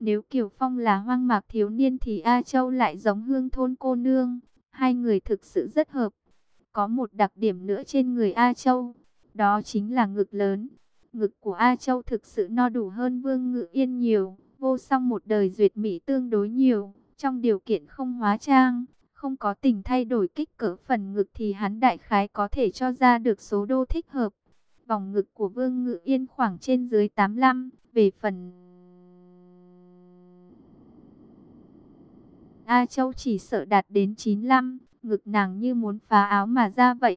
Nếu Kiều Phong là hoang mạc thiếu niên thì A Châu lại giống hương thôn cô nương. Hai người thực sự rất hợp. Có một đặc điểm nữa trên người A Châu, đó chính là ngực lớn. Ngực của A Châu thực sự no đủ hơn Vương Ngự Yên nhiều, vô song một đời duyệt mỹ tương đối nhiều, trong điều kiện không hóa trang, không có tình thay đổi kích cỡ phần ngực thì hắn đại khái có thể cho ra được số đô thích hợp. Vòng ngực của Vương Ngự Yên khoảng trên dưới 85, về phần A Châu chỉ sợ đạt đến 95, ngực nàng như muốn phá áo mà ra vậy.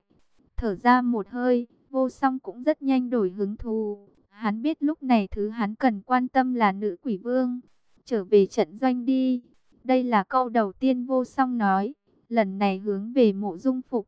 Thở ra một hơi, vô song cũng rất nhanh đổi hứng thú. Hắn biết lúc này thứ hắn cần quan tâm là nữ quỷ vương. Trở về trận doanh đi. Đây là câu đầu tiên vô song nói. Lần này hướng về mộ dung phục.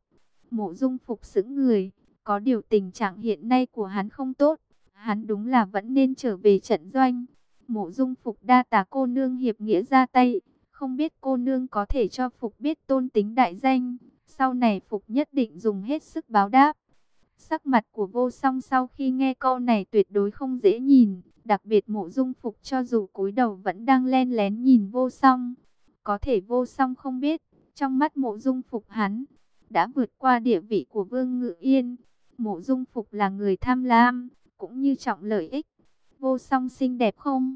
Mộ dung phục xứng người. Có điều tình trạng hiện nay của hắn không tốt. Hắn đúng là vẫn nên trở về trận doanh. Mộ dung phục đa tà cô nương hiệp nghĩa ra tay. Không biết cô nương có thể cho Phục biết tôn tính đại danh. Sau này Phục nhất định dùng hết sức báo đáp. Sắc mặt của vô song sau khi nghe câu này tuyệt đối không dễ nhìn. Đặc biệt mộ dung Phục cho dù cúi đầu vẫn đang len lén nhìn vô song. Có thể vô song không biết. Trong mắt mộ dung Phục hắn đã vượt qua địa vị của Vương Ngự Yên. Mộ dung Phục là người tham lam, cũng như trọng lợi ích. Vô song xinh đẹp không?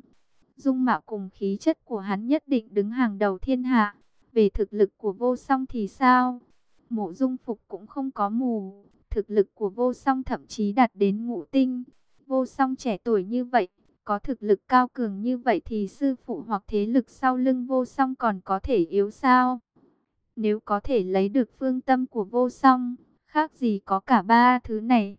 Dung mạo cùng khí chất của hắn nhất định đứng hàng đầu thiên hạ. Về thực lực của vô song thì sao? Mộ dung phục cũng không có mù. Thực lực của vô song thậm chí đạt đến ngũ tinh. Vô song trẻ tuổi như vậy, có thực lực cao cường như vậy thì sư phụ hoặc thế lực sau lưng vô song còn có thể yếu sao? Nếu có thể lấy được phương tâm của vô song, khác gì có cả ba thứ này.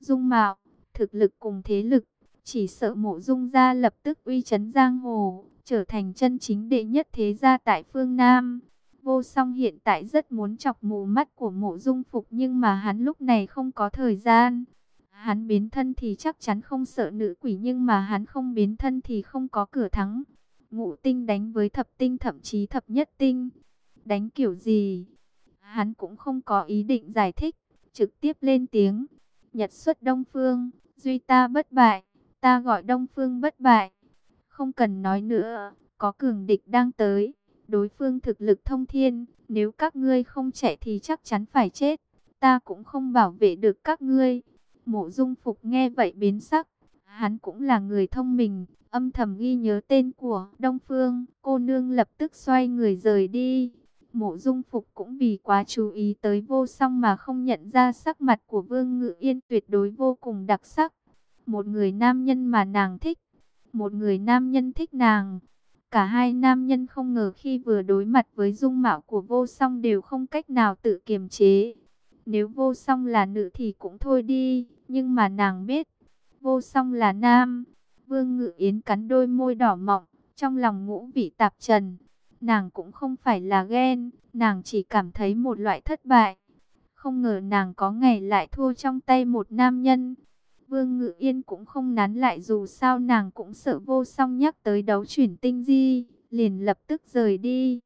Dung mạo, thực lực cùng thế lực, chỉ sợ mộ dung gia lập tức uy chấn giang hồ, trở thành chân chính đệ nhất thế gia tại phương Nam. Vô song hiện tại rất muốn chọc mù mắt của mộ dung phục nhưng mà hắn lúc này không có thời gian. Hắn biến thân thì chắc chắn không sợ nữ quỷ nhưng mà hắn không biến thân thì không có cửa thắng. Ngũ tinh đánh với thập tinh thậm chí thập nhất tinh. Đánh kiểu gì? Hắn cũng không có ý định giải thích, trực tiếp lên tiếng. Nhật xuất Đông Phương, duy ta bất bại ta gọi Đông Phương bất bại. Không cần nói nữa, có cường địch đang tới, đối phương thực lực thông thiên, nếu các ngươi không chạy thì chắc chắn phải chết, ta cũng không bảo vệ được các ngươi. Mộ Dung Phục nghe vậy biến sắc, hắn cũng là người thông minh, âm thầm ghi nhớ tên của Đông Phương, cô nương lập tức xoay người rời đi. Mộ Dung Phục cũng vì quá chú ý tới vô song mà không nhận ra sắc mặt của Vương Ngự Yên tuyệt đối vô cùng đặc sắc một người nam nhân mà nàng thích, một người nam nhân thích nàng. Cả hai nam nhân không ngờ khi vừa đối mặt với dung mạo của vô song đều không cách nào tự kiềm chế. Nếu vô song là nữ thì cũng thôi đi, nhưng mà nàng biết, vô song là nam. Vương Ngự Yến cắn đôi môi đỏ mọng, trong lòng ngũ vị tạp trần. Nàng cũng không phải là ghen, nàng chỉ cảm thấy một loại thất bại. Không ngờ nàng có ngày lại thua trong tay một nam nhân. Vương Ngự Yên cũng không nán lại dù sao nàng cũng sợ vô song nhắc tới đấu chuyển tinh di, liền lập tức rời đi.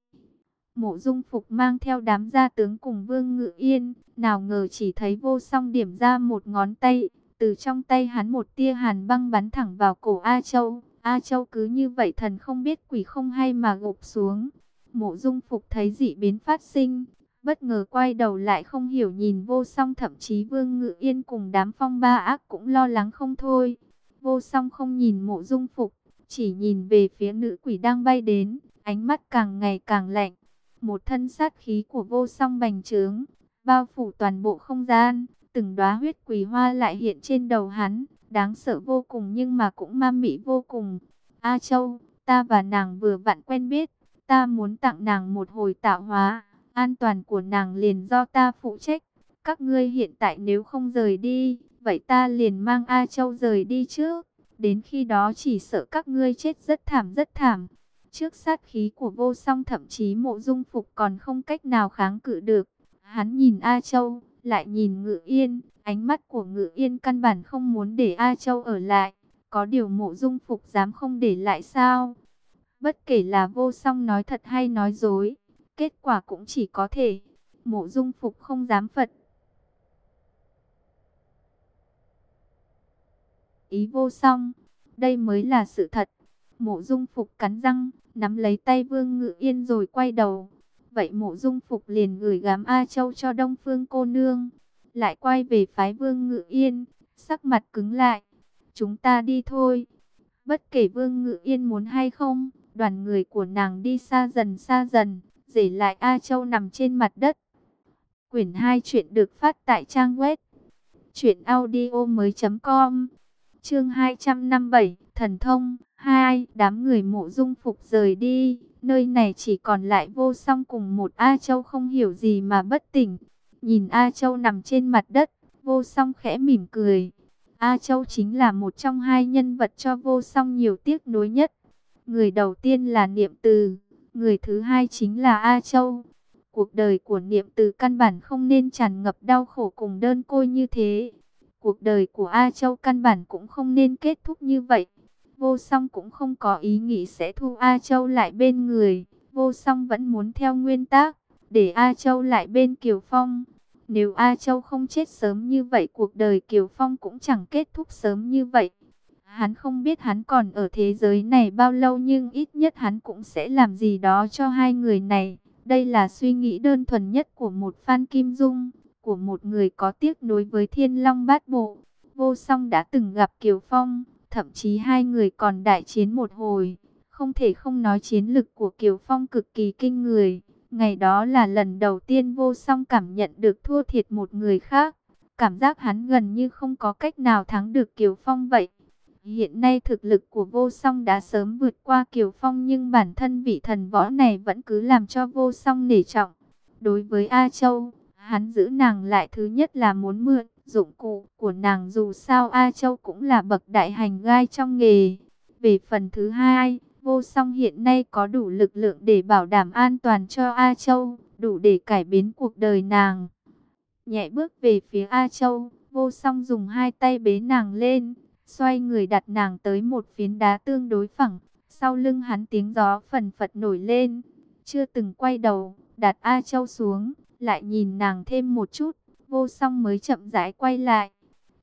Mộ dung phục mang theo đám gia tướng cùng Vương Ngự Yên, nào ngờ chỉ thấy vô song điểm ra một ngón tay, từ trong tay hắn một tia hàn băng bắn thẳng vào cổ A Châu. A Châu cứ như vậy thần không biết quỷ không hay mà gục xuống. Mộ dung phục thấy dị biến phát sinh, bất ngờ quay đầu lại không hiểu nhìn vô song thậm chí vương ngự yên cùng đám phong ba ác cũng lo lắng không thôi. Vô song không nhìn mộ dung phục, chỉ nhìn về phía nữ quỷ đang bay đến, ánh mắt càng ngày càng lạnh. Một thân sát khí của vô song bành trướng, bao phủ toàn bộ không gian, từng đóa huyết quỷ hoa lại hiện trên đầu hắn, đáng sợ vô cùng nhưng mà cũng ma mị vô cùng. A Châu, ta và nàng vừa vặn quen biết, ta muốn tặng nàng một hồi tạo hóa. An toàn của nàng liền do ta phụ trách. Các ngươi hiện tại nếu không rời đi, vậy ta liền mang A Châu rời đi trước. Đến khi đó chỉ sợ các ngươi chết rất thảm rất thảm. Trước sát khí của vô song thậm chí mộ dung phục còn không cách nào kháng cự được. Hắn nhìn A Châu, lại nhìn Ngự Yên. Ánh mắt của Ngự Yên căn bản không muốn để A Châu ở lại. Có điều mộ dung phục dám không để lại sao? Bất kể là vô song nói thật hay nói dối Kết quả cũng chỉ có thể, mộ dung phục không dám phật. Ý vô song, đây mới là sự thật. Mộ dung phục cắn răng, nắm lấy tay Vương Ngự Yên rồi quay đầu. Vậy mộ dung phục liền gửi gắm A Châu cho Đông Phương cô nương. Lại quay về phái Vương Ngự Yên, sắc mặt cứng lại. Chúng ta đi thôi. Bất kể Vương Ngự Yên muốn hay không, đoàn người của nàng đi xa dần xa dần, rể lại A Châu nằm trên mặt đất. Quyển 2 chuyện được phát tại trang web truyệnaudiomoi.com. Chương 257, Thần thông 2, đám người Mộ Dung Phục rời đi, nơi này chỉ còn lại Vô Song cùng một A Châu không hiểu gì mà bất tỉnh. Nhìn A Châu nằm trên mặt đất, Vô Song khẽ mỉm cười. A Châu chính là một trong hai nhân vật cho Vô Song nhiều tiếc nuối nhất. Người đầu tiên là Niệm Từ, người thứ hai chính là A Châu. Cuộc đời của niệm từ căn bản không nên tràn ngập đau khổ cùng đơn côi như thế. Cuộc đời của A Châu căn bản cũng không nên kết thúc như vậy. Vô song cũng không có ý nghĩ sẽ thu A Châu lại bên người. Vô song vẫn muốn theo nguyên tắc, để A Châu lại bên Kiều Phong. Nếu A Châu không chết sớm như vậy, cuộc đời Kiều Phong cũng chẳng kết thúc sớm như vậy. Hắn không biết hắn còn ở thế giới này bao lâu nhưng ít nhất hắn cũng sẽ làm gì đó cho hai người này. Đây là suy nghĩ đơn thuần nhất của một Phan Kim Dung, của một người có tiếc nối với Thiên Long Bát Bộ. Vô song đã từng gặp Kiều Phong, thậm chí hai người còn đại chiến một hồi. Không thể không nói chiến lực của Kiều Phong cực kỳ kinh người. Ngày đó là lần đầu tiên vô song cảm nhận được thua thiệt một người khác. Cảm giác hắn gần như không có cách nào thắng được Kiều Phong vậy. Hiện nay thực lực của vô song đã sớm vượt qua Kiều Phong nhưng bản thân vị thần võ này vẫn cứ làm cho vô song nể trọng. Đối với A Châu, hắn giữ nàng lại thứ nhất là muốn mượn dụng cụ của nàng dù sao A Châu cũng là bậc đại hành gai trong nghề. Về phần thứ hai, vô song hiện nay có đủ lực lượng để bảo đảm an toàn cho A Châu, đủ để cải biến cuộc đời nàng. Nhẹ bước về phía A Châu, vô song dùng hai tay bế nàng lên xoay người đặt nàng tới một phiến đá tương đối phẳng, sau lưng hắn tiếng gió phần phật nổi lên, chưa từng quay đầu, đặt A Châu xuống, lại nhìn nàng thêm một chút, vô song mới chậm rãi quay lại.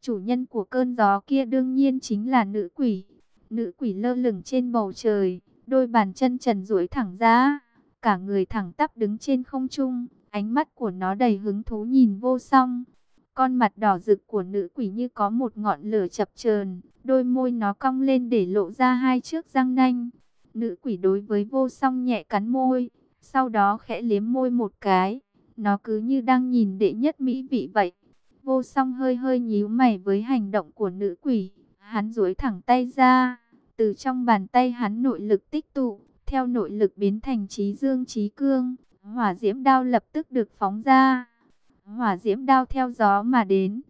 Chủ nhân của cơn gió kia đương nhiên chính là nữ quỷ, nữ quỷ lơ lửng trên bầu trời, đôi bàn chân trần duỗi thẳng ra, cả người thẳng tắp đứng trên không trung, ánh mắt của nó đầy hứng thú nhìn vô song. Con mặt đỏ rực của nữ quỷ như có một ngọn lửa chập chờn, đôi môi nó cong lên để lộ ra hai chiếc răng nanh. Nữ quỷ đối với vô song nhẹ cắn môi, sau đó khẽ liếm môi một cái. Nó cứ như đang nhìn đệ nhất mỹ vị vậy. Vô song hơi hơi nhíu mày với hành động của nữ quỷ. Hắn duỗi thẳng tay ra. Từ trong bàn tay hắn nội lực tích tụ, theo nội lực biến thành trí dương trí cương. Hỏa diễm đao lập tức được phóng ra hỏa diễm đao theo gió mà đến,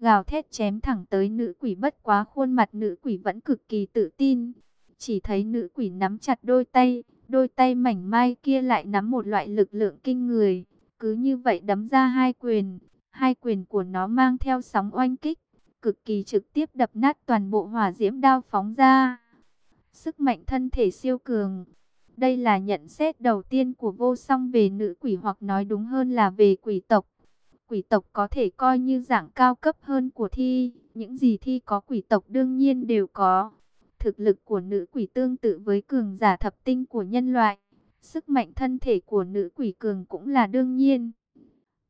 gào thét chém thẳng tới nữ quỷ bất quá khuôn mặt nữ quỷ vẫn cực kỳ tự tin. Chỉ thấy nữ quỷ nắm chặt đôi tay, đôi tay mảnh mai kia lại nắm một loại lực lượng kinh người. Cứ như vậy đấm ra hai quyền, hai quyền của nó mang theo sóng oanh kích, cực kỳ trực tiếp đập nát toàn bộ hỏa diễm đao phóng ra. Sức mạnh thân thể siêu cường. Đây là nhận xét đầu tiên của vô song về nữ quỷ hoặc nói đúng hơn là về quỷ tộc. Quỷ tộc có thể coi như dạng cao cấp hơn của thi, những gì thi có quỷ tộc đương nhiên đều có. Thực lực của nữ quỷ tương tự với cường giả thập tinh của nhân loại, sức mạnh thân thể của nữ quỷ cường cũng là đương nhiên.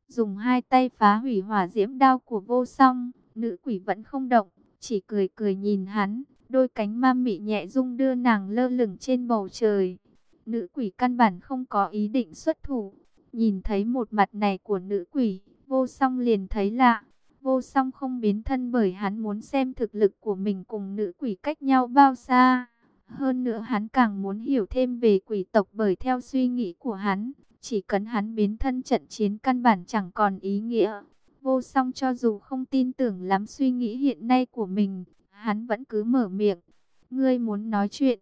Dùng hai tay phá hủy hỏa diễm đao của vô song, nữ quỷ vẫn không động, chỉ cười cười nhìn hắn, đôi cánh ma mị nhẹ rung đưa nàng lơ lửng trên bầu trời. Nữ quỷ căn bản không có ý định xuất thủ, nhìn thấy một mặt này của nữ quỷ, Vô song liền thấy lạ. Vô song không biến thân bởi hắn muốn xem thực lực của mình cùng nữ quỷ cách nhau bao xa. Hơn nữa hắn càng muốn hiểu thêm về quỷ tộc bởi theo suy nghĩ của hắn. Chỉ cần hắn biến thân trận chiến căn bản chẳng còn ý nghĩa. Vô song cho dù không tin tưởng lắm suy nghĩ hiện nay của mình, hắn vẫn cứ mở miệng. Ngươi muốn nói chuyện.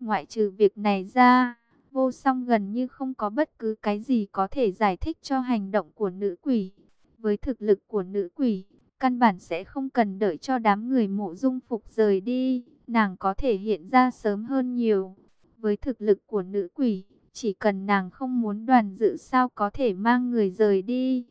Ngoại trừ việc này ra, Vô song gần như không có bất cứ cái gì có thể giải thích cho hành động của nữ quỷ. Với thực lực của nữ quỷ, căn bản sẽ không cần đợi cho đám người mộ dung phục rời đi. Nàng có thể hiện ra sớm hơn nhiều. Với thực lực của nữ quỷ, chỉ cần nàng không muốn đoàn dự sao có thể mang người rời đi.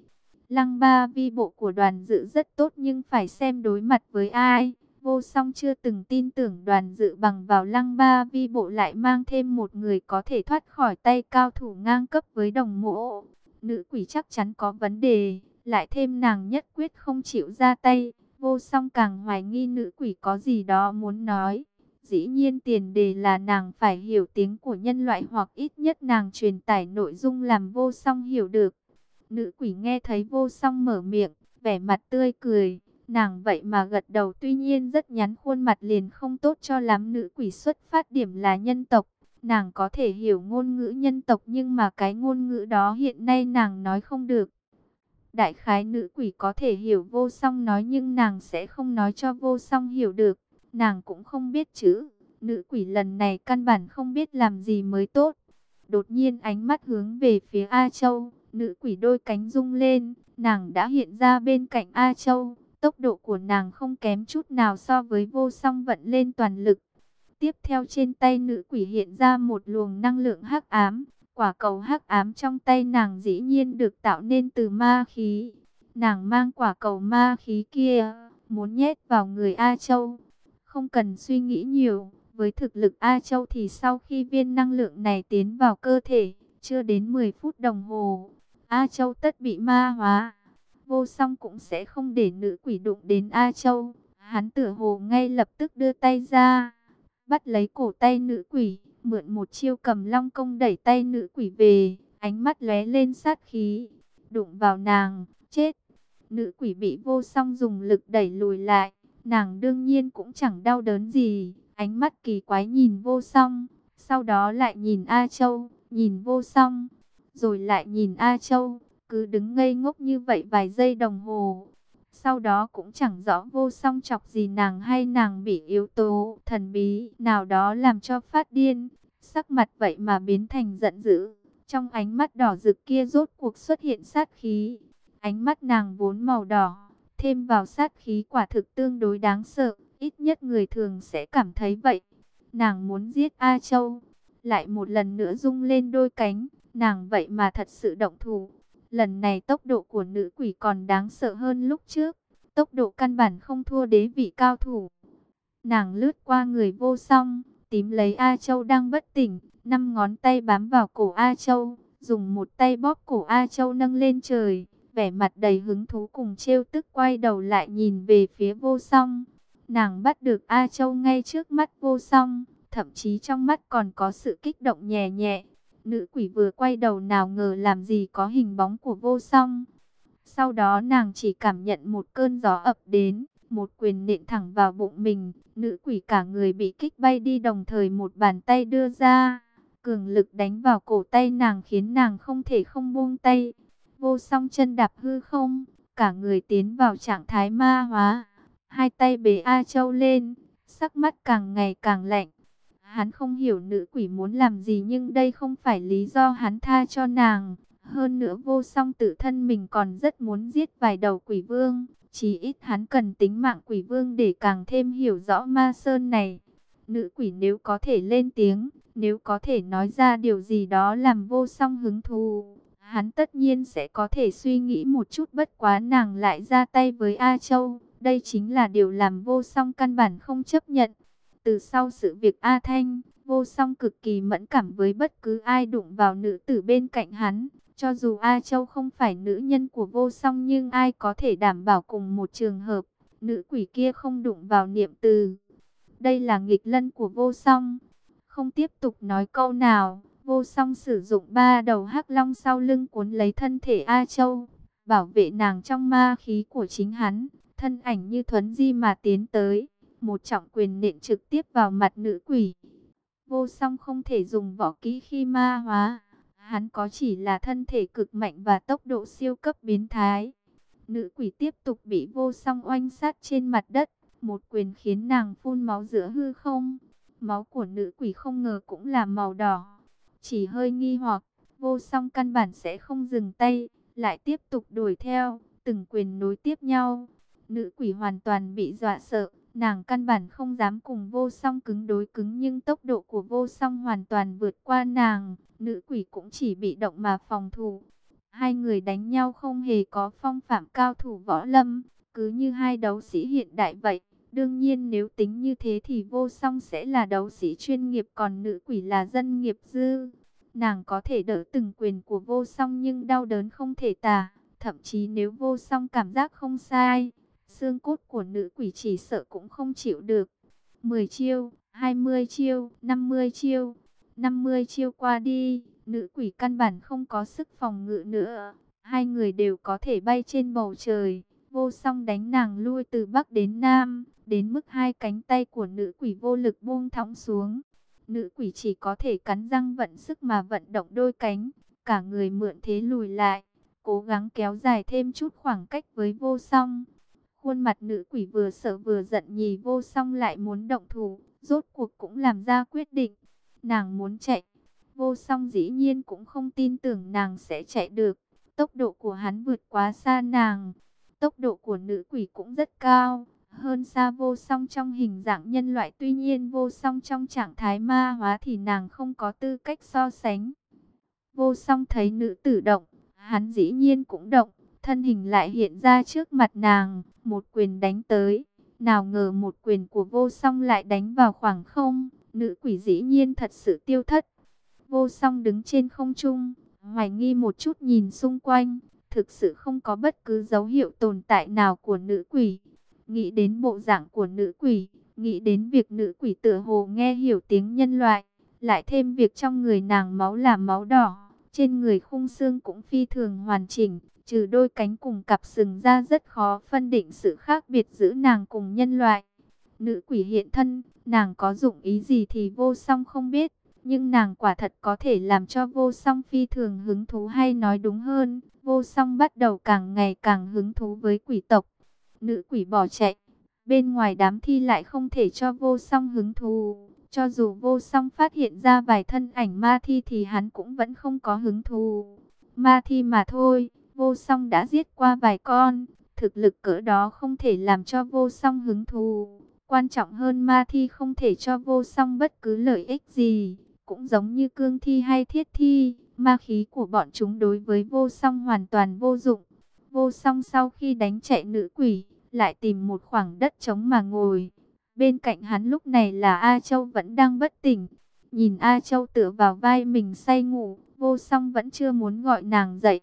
Lăng ba vi bộ của đoàn dự rất tốt nhưng phải xem đối mặt với ai. Vô song chưa từng tin tưởng đoàn dự bằng vào lăng ba vi bộ lại mang thêm một người có thể thoát khỏi tay cao thủ ngang cấp với đồng mộ. Nữ quỷ chắc chắn có vấn đề, lại thêm nàng nhất quyết không chịu ra tay. Vô song càng hoài nghi nữ quỷ có gì đó muốn nói. Dĩ nhiên tiền đề là nàng phải hiểu tiếng của nhân loại hoặc ít nhất nàng truyền tải nội dung làm vô song hiểu được. Nữ quỷ nghe thấy vô song mở miệng, vẻ mặt tươi cười. Nàng vậy mà gật đầu, tuy nhiên rất nhắn khuôn mặt liền không tốt cho lắm nữ quỷ xuất phát điểm là nhân tộc. Nàng có thể hiểu ngôn ngữ nhân tộc, nhưng mà cái ngôn ngữ đó hiện nay nàng nói không được. Đại khái nữ quỷ có thể hiểu vô song nói, nhưng nàng sẽ không nói cho vô song hiểu được. Nàng cũng không biết chữ. Nữ quỷ lần này căn bản không biết làm gì mới tốt. Đột nhiên ánh mắt hướng về phía A Châu. Nữ quỷ đôi cánh rung lên. Nàng đã hiện ra bên cạnh A Châu. Tốc độ của nàng không kém chút nào so với vô song vận lên toàn lực. Tiếp theo trên tay nữ quỷ hiện ra một luồng năng lượng hắc ám. Quả cầu hắc ám trong tay nàng dĩ nhiên được tạo nên từ ma khí. Nàng mang quả cầu ma khí kia, muốn nhét vào người A Châu. Không cần suy nghĩ nhiều, với thực lực A Châu thì sau khi viên năng lượng này tiến vào cơ thể, chưa đến 10 phút đồng hồ, A Châu tất bị ma hóa. Vô song cũng sẽ không để nữ quỷ đụng đến A Châu. Hắn tử hồ ngay lập tức đưa tay ra, bắt lấy cổ tay nữ quỷ, mượn một chiêu cầm long công đẩy tay nữ quỷ về, ánh mắt lóe lên sát khí, đụng vào nàng, chết. Nữ quỷ bị vô song dùng lực đẩy lùi lại, nàng đương nhiên cũng chẳng đau đớn gì, ánh mắt kỳ quái nhìn vô song, sau đó lại nhìn A Châu, nhìn vô song, rồi lại nhìn A Châu, cứ đứng ngây ngốc như vậy vài giây đồng hồ. Sau đó cũng chẳng rõ vô song chọc gì nàng hay nàng bị yếu tố thần bí nào đó làm cho phát điên. Sắc mặt vậy mà biến thành giận dữ. Trong ánh mắt đỏ rực kia rốt cuộc xuất hiện sát khí. Ánh mắt nàng vốn màu đỏ, thêm vào sát khí quả thực tương đối đáng sợ. Ít nhất người thường sẽ cảm thấy vậy. Nàng muốn giết A Châu. Lại một lần nữa rung lên đôi cánh. Nàng vậy mà thật sự động thủ. Lần này tốc độ của nữ quỷ còn đáng sợ hơn lúc trước. Tốc độ căn bản không thua đế vị cao thủ. Nàng lướt qua người vô song, tím lấy A Châu đang bất tỉnh. Năm ngón tay bám vào cổ A Châu, dùng một tay bóp cổ A Châu nâng lên trời. Vẻ mặt đầy hứng thú cùng trêu tức quay đầu lại nhìn về phía vô song. Nàng bắt được A Châu ngay trước mắt vô song, thậm chí trong mắt còn có sự kích động nhẹ nhẹ. Nữ quỷ vừa quay đầu nào ngờ làm gì có hình bóng của vô song. Sau đó nàng chỉ cảm nhận một cơn gió ập đến, một quyền nện thẳng vào bụng mình. Nữ quỷ cả người bị kích bay đi đồng thời một bàn tay đưa ra. Cường lực đánh vào cổ tay nàng khiến nàng không thể không buông tay. Vô song chân đạp hư không, cả người tiến vào trạng thái ma hóa. Hai tay bế A Châu lên, sắc mắt càng ngày càng lạnh. Hắn không hiểu nữ quỷ muốn làm gì nhưng đây không phải lý do hắn tha cho nàng. Hơn nữa vô song tự thân mình còn rất muốn giết vài đầu quỷ vương. Chỉ ít hắn cần tính mạng quỷ vương để càng thêm hiểu rõ ma sơn này. Nữ quỷ nếu có thể lên tiếng, nếu có thể nói ra điều gì đó làm vô song hứng thú. Hắn tất nhiên sẽ có thể suy nghĩ một chút bất quá nàng lại ra tay với A Châu. Đây chính là điều làm vô song căn bản không chấp nhận. Từ sau sự việc A Thanh, vô song cực kỳ mẫn cảm với bất cứ ai đụng vào nữ tử bên cạnh hắn. Cho dù A Châu không phải nữ nhân của vô song nhưng ai có thể đảm bảo cùng một trường hợp, nữ quỷ kia không đụng vào niệm từ. Đây là nghịch lân của vô song. Không tiếp tục nói câu nào, vô song sử dụng ba đầu hắc long sau lưng cuốn lấy thân thể A Châu, bảo vệ nàng trong ma khí của chính hắn, thân ảnh như thuấn di mà tiến tới một trọng quyền nện trực tiếp vào mặt nữ quỷ. Vô song không thể dùng võ kỹ khi ma hóa. Hắn có chỉ là thân thể cực mạnh và tốc độ siêu cấp biến thái. Nữ quỷ tiếp tục bị vô song oanh sát trên mặt đất. Một quyền khiến nàng phun máu giữa hư không. Máu của nữ quỷ không ngờ cũng là màu đỏ. Chỉ hơi nghi hoặc, vô song căn bản sẽ không dừng tay. Lại tiếp tục đuổi theo, từng quyền nối tiếp nhau. Nữ quỷ hoàn toàn bị dọa sợ Nàng căn bản không dám cùng vô song cứng đối cứng nhưng tốc độ của vô song hoàn toàn vượt qua nàng. Nữ quỷ cũng chỉ bị động mà phòng thủ. Hai người đánh nhau không hề có phong phạm cao thủ võ lâm, cứ như hai đấu sĩ hiện đại vậy. Đương nhiên nếu tính như thế thì vô song sẽ là đấu sĩ chuyên nghiệp còn nữ quỷ là dân nghiệp dư. Nàng có thể đỡ từng quyền của vô song nhưng đau đớn không thể tả. Thậm chí nếu vô song cảm giác không sai, xương cốt của nữ quỷ chỉ sợ cũng không chịu được. 10 chiêu, 20 chiêu, 50 chiêu, 50 chiêu qua đi, nữ quỷ căn bản không có sức phòng ngự nữa. Hai người đều có thể bay trên bầu trời, vô song đánh nàng lui từ bắc đến nam, đến mức hai cánh tay của nữ quỷ vô lực buông thõng xuống. Nữ quỷ chỉ có thể cắn răng vận sức mà vận động đôi cánh, cả người mượn thế lùi lại, cố gắng kéo dài thêm chút khoảng cách với vô song. Khuôn mặt nữ quỷ vừa sợ vừa giận nhì vô song lại muốn động thủ, rốt cuộc cũng làm ra quyết định. Nàng muốn chạy, vô song dĩ nhiên cũng không tin tưởng nàng sẽ chạy được. Tốc độ của hắn vượt quá xa nàng, tốc độ của nữ quỷ cũng rất cao, hơn xa vô song trong hình dạng nhân loại. Tuy nhiên vô song trong trạng thái ma hóa thì nàng không có tư cách so sánh. Vô song thấy nữ tử động, hắn dĩ nhiên cũng động, thân hình lại hiện ra trước mặt nàng, một quyền đánh tới. Nào ngờ một quyền của vô song lại đánh vào khoảng không, nữ quỷ dĩ nhiên thật sự tiêu thất. Vô song đứng trên không trung, hoài nghi một chút nhìn xung quanh, thực sự không có bất cứ dấu hiệu tồn tại nào của nữ quỷ. Nghĩ đến bộ dạng của nữ quỷ, nghĩ đến việc nữ quỷ tựa hồ nghe hiểu tiếng nhân loại, lại thêm việc trong người nàng máu là máu đỏ, trên người khung xương cũng phi thường hoàn chỉnh, trừ đôi cánh cùng cặp sừng ra rất khó phân định sự khác biệt giữa nàng cùng nhân loại. Nữ quỷ hiện thân, nàng có dụng ý gì thì vô song không biết, nhưng nàng quả thật có thể làm cho vô song phi thường hứng thú hay nói đúng hơn, vô song bắt đầu càng ngày càng hứng thú với quỷ tộc. Nữ quỷ bỏ chạy, bên ngoài đám thi lại không thể cho vô song hứng thú. Cho dù vô song phát hiện ra vài thân ảnh ma thi thì hắn cũng vẫn không có hứng thú. Ma thi mà thôi, vô song đã giết qua vài con, thực lực cỡ đó không thể làm cho vô song hứng thú. Quan trọng hơn ma thi không thể cho vô song bất cứ lợi ích gì, cũng giống như cương thi hay thiết thi, ma khí của bọn chúng đối với vô song hoàn toàn vô dụng. Vô song sau khi đánh chạy nữ quỷ, lại tìm một khoảng đất trống mà ngồi. Bên cạnh hắn lúc này là A Châu vẫn đang bất tỉnh. Nhìn A Châu tựa vào vai mình say ngủ, vô song vẫn chưa muốn gọi nàng dậy.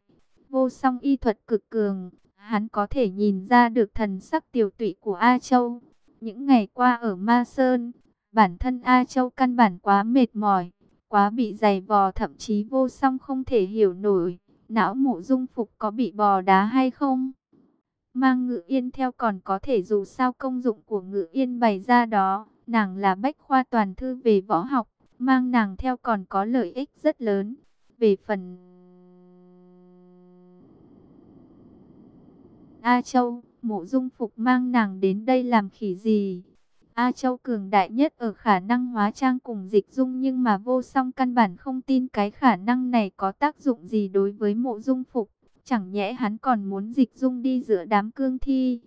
Vô song y thuật cực cường, hắn có thể nhìn ra được thần sắc tiểu tụy của A Châu. Những ngày qua ở Ma Sơn, bản thân A Châu căn bản quá mệt mỏi, quá bị dày vò thậm chí vô song không thể hiểu nổi. Não mộ dung phục có bị bò đá hay không? Mang ngự yên theo còn có thể dù sao công dụng của ngự yên bày ra đó. Nàng là bách khoa toàn thư về võ học, mang nàng theo còn có lợi ích rất lớn. Về phần A Châu, mộ dung phục mang nàng đến đây làm khỉ gì? A Châu cường đại nhất ở khả năng hóa trang cùng dịch dung nhưng mà vô song căn bản không tin cái khả năng này có tác dụng gì đối với mộ dung phục. Chẳng nhẽ hắn còn muốn dịch dung đi giữa đám cương thi.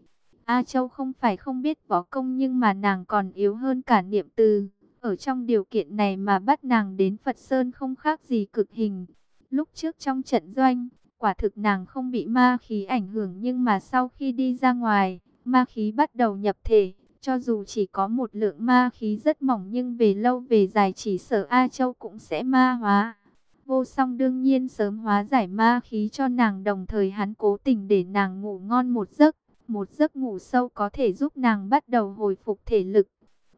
A Châu không phải không biết võ công nhưng mà nàng còn yếu hơn cả niệm từ. Ở trong điều kiện này mà bắt nàng đến Phật Sơn không khác gì cực hình. Lúc trước trong trận doanh, quả thực nàng không bị ma khí ảnh hưởng nhưng mà sau khi đi ra ngoài, ma khí bắt đầu nhập thể. Cho dù chỉ có một lượng ma khí rất mỏng nhưng về lâu về dài chỉ sợ A Châu cũng sẽ ma hóa. Vô song đương nhiên sớm hóa giải ma khí cho nàng đồng thời hắn cố tình để nàng ngủ ngon một giấc. Một giấc ngủ sâu có thể giúp nàng bắt đầu hồi phục thể lực.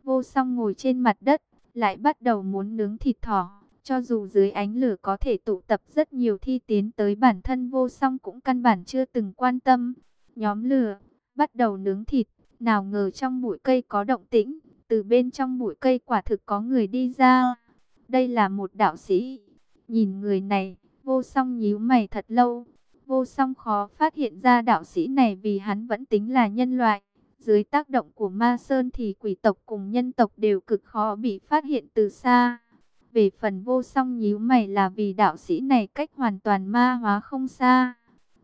Vô song ngồi trên mặt đất, lại bắt đầu muốn nướng thịt thỏ. Cho dù dưới ánh lửa có thể tụ tập rất nhiều thi tiến tới bản thân vô song cũng căn bản chưa từng quan tâm. Nhóm lửa, bắt đầu nướng thịt, nào ngờ trong bụi cây có động tĩnh, từ bên trong bụi cây quả thực có người đi ra. Đây là một đạo sĩ, Nhìn người này, vô song nhíu mày thật lâu. Vô song khó phát hiện ra đạo sĩ này vì hắn vẫn tính là nhân loại. Dưới tác động của ma sơn thì quỷ tộc cùng nhân tộc đều cực khó bị phát hiện từ xa. Về phần vô song nhíu mày là vì đạo sĩ này cách hoàn toàn ma hóa không xa.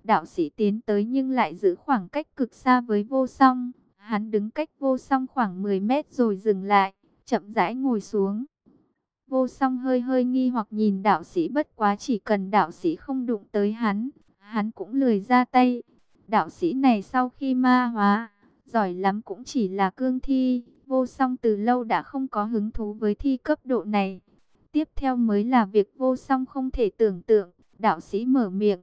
Đạo sĩ tiến tới nhưng lại giữ khoảng cách cực xa với vô song. Hắn đứng cách vô song khoảng 10 mét rồi dừng lại, chậm rãi ngồi xuống. Vô song hơi hơi nghi hoặc nhìn đạo sĩ bất quá chỉ cần đạo sĩ không đụng tới hắn, hắn cũng lười ra tay. Đạo sĩ này sau khi ma hóa, giỏi lắm cũng chỉ là cương thi. Vô song từ lâu đã không có hứng thú với thi cấp độ này. Tiếp theo mới là việc vô song không thể tưởng tượng, đạo sĩ mở miệng.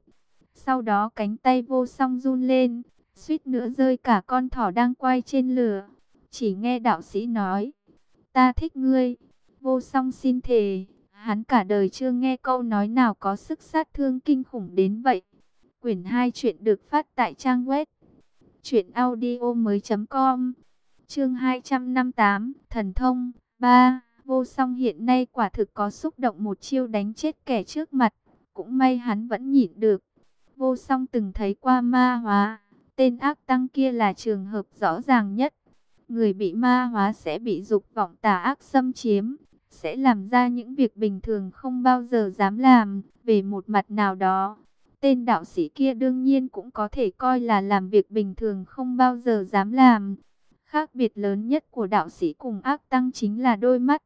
Sau đó cánh tay vô song run lên, suýt nữa rơi cả con thỏ đang quay trên lửa. Chỉ nghe đạo sĩ nói, ta thích ngươi, vô song xin thề. Hắn cả đời chưa nghe câu nói nào có sức sát thương kinh khủng đến vậy. Quyển 2 chuyện được phát tại trang web truyệnaudiomoi.com. Chương 258, Thần thông 3. Vô Song hiện nay quả thực có xúc động một chiêu đánh chết kẻ trước mặt, cũng may hắn vẫn nhịn được. Vô Song từng thấy qua ma hóa, tên ác tăng kia là trường hợp rõ ràng nhất. Người bị ma hóa sẽ bị dục vọng tà ác xâm chiếm, sẽ làm ra những việc bình thường không bao giờ dám làm, về một mặt nào đó. Tên đạo sĩ kia đương nhiên cũng có thể coi là làm việc bình thường không bao giờ dám làm. Khác biệt lớn nhất của đạo sĩ cùng ác tăng chính là đôi mắt.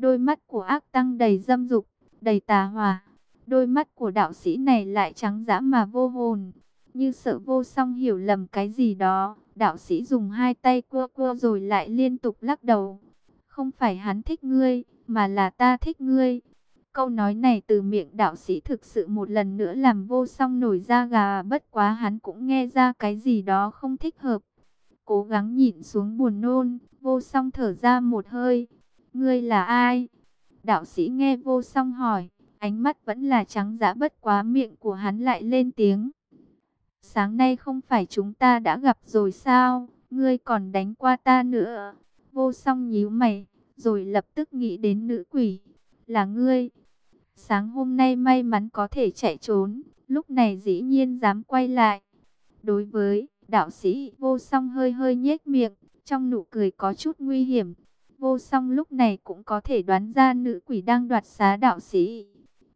Đôi mắt của ác tăng đầy dâm dục, đầy tà hòa. Đôi mắt của đạo sĩ này lại trắng dã mà vô hồn. Như sợ vô song hiểu lầm cái gì đó. Đạo sĩ dùng hai tay cua cua rồi lại liên tục lắc đầu. Không phải hắn thích ngươi, mà là ta thích ngươi. Câu nói này từ miệng đạo sĩ thực sự một lần nữa làm vô song nổi da gà bất quá hắn cũng nghe ra cái gì đó không thích hợp. Cố gắng nhịn xuống buồn nôn, vô song thở ra một hơi. Ngươi là ai? Đạo sĩ nghe vô song hỏi, ánh mắt vẫn là trắng dã bất quá miệng của hắn lại lên tiếng. Sáng nay không phải chúng ta đã gặp rồi sao? Ngươi còn đánh qua ta nữa. Vô song nhíu mày, rồi lập tức nghĩ đến nữ quỷ. Là ngươi. Sáng hôm nay may mắn có thể chạy trốn, lúc này dĩ nhiên dám quay lại. Đối với đạo sĩ vô song hơi hơi nhếch miệng, trong nụ cười có chút nguy hiểm. Vô song lúc này cũng có thể đoán ra nữ quỷ đang đoạt xá đạo sĩ.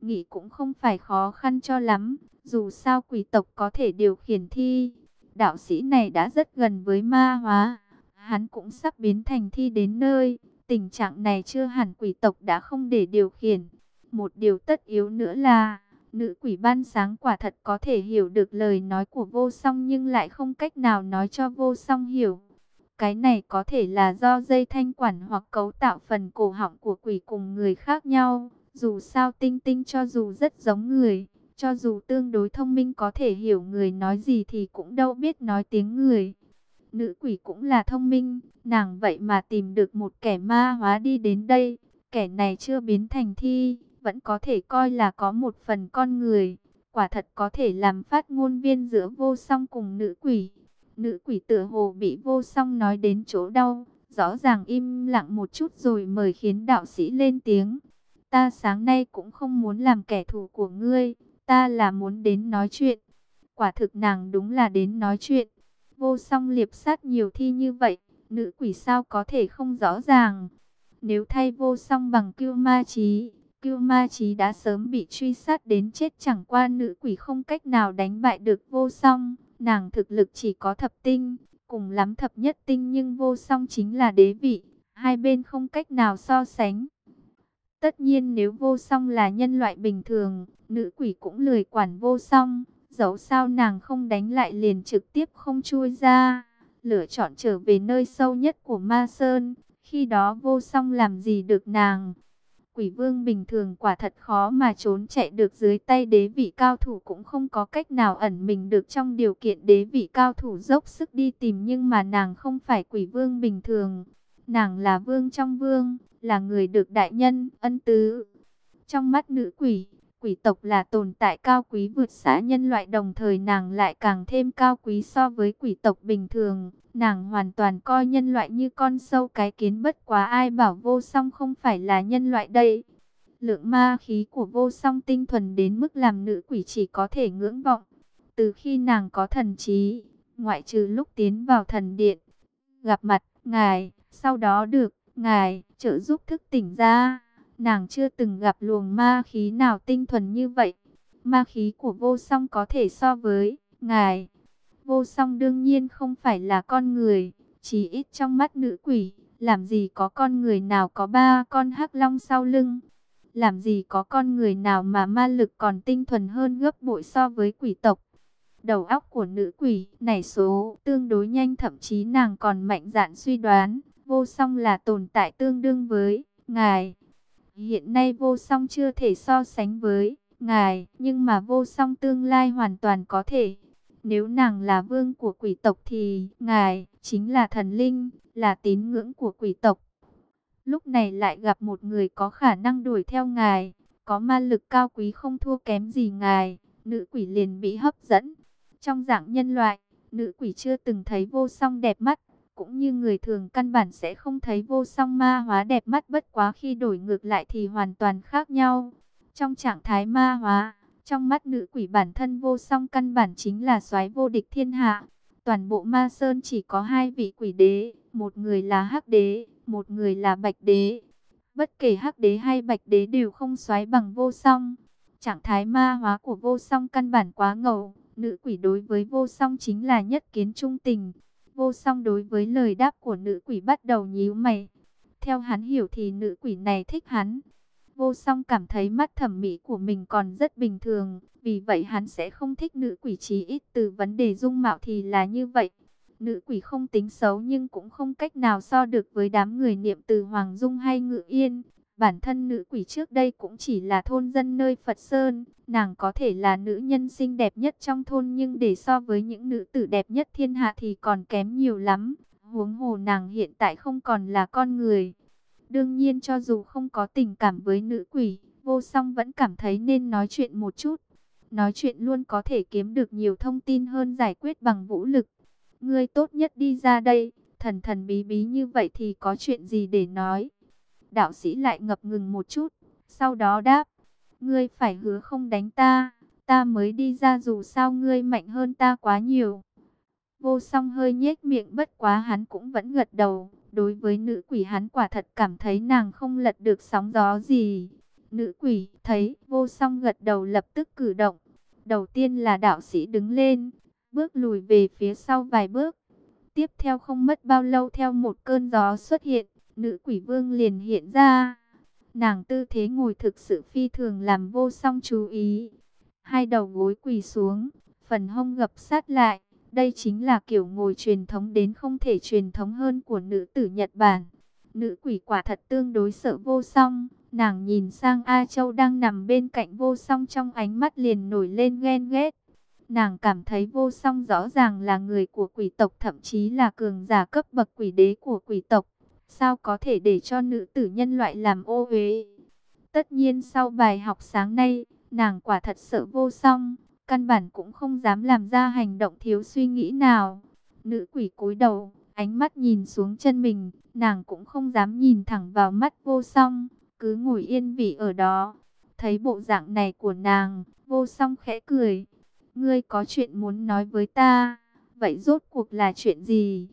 Nghĩ cũng không phải khó khăn cho lắm, dù sao quỷ tộc có thể điều khiển thi. Đạo sĩ này đã rất gần với ma hóa, hắn cũng sắp biến thành thi đến nơi. Tình trạng này chưa hẳn quỷ tộc đã không để điều khiển. Một điều tất yếu nữa là, nữ quỷ ban sáng quả thật có thể hiểu được lời nói của vô song nhưng lại không cách nào nói cho vô song hiểu. Cái này có thể là do dây thanh quản hoặc cấu tạo phần cổ họng của quỷ cùng người khác nhau. Dù sao tinh tinh cho dù rất giống người, cho dù tương đối thông minh có thể hiểu người nói gì thì cũng đâu biết nói tiếng người. Nữ quỷ cũng là thông minh, nàng vậy mà tìm được một kẻ ma hóa đi đến đây. Kẻ này chưa biến thành thi, vẫn có thể coi là có một phần con người. Quả thật có thể làm phát ngôn viên giữa vô song cùng nữ quỷ. Nữ quỷ tựa hồ bị vô song nói đến chỗ đau, rõ ràng im lặng một chút rồi mời khiến đạo sĩ lên tiếng. Ta sáng nay cũng không muốn làm kẻ thù của ngươi, ta là muốn đến nói chuyện. Quả thực nàng đúng là đến nói chuyện. Vô song liệp sát nhiều thi như vậy, nữ quỷ sao có thể không rõ ràng. Nếu thay vô song bằng kiêu ma trí, kiêu ma trí đã sớm bị truy sát đến chết chẳng qua nữ quỷ không cách nào đánh bại được vô song. Nàng thực lực chỉ có thập tinh, cùng lắm thập nhất tinh nhưng vô song chính là đế vị. Hai bên không cách nào so sánh. Tất nhiên nếu vô song là nhân loại bình thường, nữ quỷ cũng lười quản vô song. Dẫu sao nàng không đánh lại liền trực tiếp không chui ra. Lựa chọn trở về nơi sâu nhất của ma sơn. Khi đó vô song làm gì được nàng. Quỷ vương bình thường quả thật khó mà trốn chạy được dưới tay đế vị cao thủ cũng không có cách nào ẩn mình được trong điều kiện đế vị cao thủ dốc sức đi tìm nhưng mà nàng không phải quỷ vương bình thường. Nàng là vương trong vương, là người được đại nhân, ân tứ. Trong mắt nữ quỷ, quỷ tộc là tồn tại cao quý vượt xã nhân loại đồng thời nàng lại càng thêm cao quý so với quỷ tộc bình thường. Nàng hoàn toàn coi nhân loại như con sâu cái kiến bất quá ai bảo vô song không phải là nhân loại đây. Lượng ma khí của vô song tinh thuần đến mức làm nữ quỷ chỉ có thể ngưỡng vọng. Từ khi nàng có thần trí, ngoại trừ lúc tiến vào thần điện, gặp mặt ngài, sau đó được ngài trợ giúp thức tỉnh ra Nàng chưa từng gặp luồng ma khí nào tinh thuần như vậy. Ma khí của vô song có thể so với ngài. Vô song đương nhiên không phải là con người, chỉ ít trong mắt nữ quỷ. Làm gì có con người nào có ba con hắc long sau lưng. Làm gì có con người nào mà ma lực còn tinh thuần hơn gấp bội so với quỷ tộc. Đầu óc của nữ quỷ này số tương đối nhanh thậm chí nàng còn mạnh dạn suy đoán. Vô song là tồn tại tương đương với ngài. Hiện nay vô song chưa thể so sánh với ngài, nhưng mà vô song tương lai hoàn toàn có thể. Nếu nàng là vương của quỷ tộc thì ngài chính là thần linh, là tín ngưỡng của quỷ tộc. Lúc này lại gặp một người có khả năng đuổi theo ngài, có ma lực cao quý không thua kém gì ngài, nữ quỷ liền bị hấp dẫn. Trong dạng nhân loại, nữ quỷ chưa từng thấy vô song đẹp mắt, cũng như người thường căn bản sẽ không thấy vô song ma hóa đẹp mắt bất quá khi đổi ngược lại thì hoàn toàn khác nhau. Trong trạng thái ma hóa, trong mắt nữ quỷ bản thân vô song căn bản chính là soái vô địch thiên hạ. Toàn bộ ma sơn chỉ có hai vị quỷ đế, một người là hắc đế, một người là bạch đế. Bất kể hắc đế hay bạch đế đều không xoáy bằng vô song. Trạng thái ma hóa của vô song căn bản quá ngầu. Nữ quỷ đối với vô song chính là nhất kiến trung tình. Vô song đối với lời đáp của nữ quỷ bắt đầu nhíu mày. Theo hắn hiểu thì nữ quỷ này thích hắn. Vô song cảm thấy mắt thẩm mỹ của mình còn rất bình thường. Vì vậy hắn sẽ không thích nữ quỷ chí ít từ vấn đề dung mạo thì là như vậy. Nữ quỷ không tính xấu nhưng cũng không cách nào so được với đám người niệm từ Hoàng Dung hay Ngự Yên. Bản thân nữ quỷ trước đây cũng chỉ là thôn dân nơi Phật Sơn. Nàng có thể là nữ nhân xinh đẹp nhất trong thôn nhưng để so với những nữ tử đẹp nhất thiên hạ thì còn kém nhiều lắm. Huống hồ nàng hiện tại không còn là con người. Đương nhiên cho dù không có tình cảm với nữ quỷ, vô song vẫn cảm thấy nên nói chuyện một chút. Nói chuyện luôn có thể kiếm được nhiều thông tin hơn giải quyết bằng vũ lực. Ngươi tốt nhất đi ra đây, thần thần bí bí như vậy thì có chuyện gì để nói. Đạo sĩ lại ngập ngừng một chút, sau đó đáp, ngươi phải hứa không đánh ta, ta mới đi ra dù sao ngươi mạnh hơn ta quá nhiều. Vô song hơi nhếch miệng bất quá hắn cũng vẫn gật đầu, đối với nữ quỷ hắn quả thật cảm thấy nàng không lật được sóng gió gì. Nữ quỷ thấy vô song gật đầu lập tức cử động. Đầu tiên là đạo sĩ đứng lên, bước lùi về phía sau vài bước. Tiếp theo không mất bao lâu theo một cơn gió xuất hiện, nữ quỷ vương liền hiện ra. Nàng tư thế ngồi thực sự phi thường làm vô song chú ý. Hai đầu gối quỳ xuống, phần hông gập sát lại. Đây chính là kiểu ngồi truyền thống đến không thể truyền thống hơn của nữ tử Nhật Bản. Nữ quỷ quả thật tương đối sợ vô song. Nàng nhìn sang A Châu đang nằm bên cạnh vô song trong ánh mắt liền nổi lên ghen ghét. Nàng cảm thấy vô song rõ ràng là người của quỷ tộc thậm chí là cường giả cấp bậc quỷ đế của quỷ tộc. Sao có thể để cho nữ tử nhân loại làm ô uế? Tất nhiên sau bài học sáng nay, nàng quả thật sợ vô song, căn bản cũng không dám làm ra hành động thiếu suy nghĩ nào. Nữ quỷ cúi đầu, ánh mắt nhìn xuống chân mình, nàng cũng không dám nhìn thẳng vào mắt vô song, cứ ngồi yên vị ở đó. Thấy bộ dạng này của nàng, vô song khẽ cười, Ngươi có chuyện muốn nói với ta, vậy rốt cuộc là chuyện gì?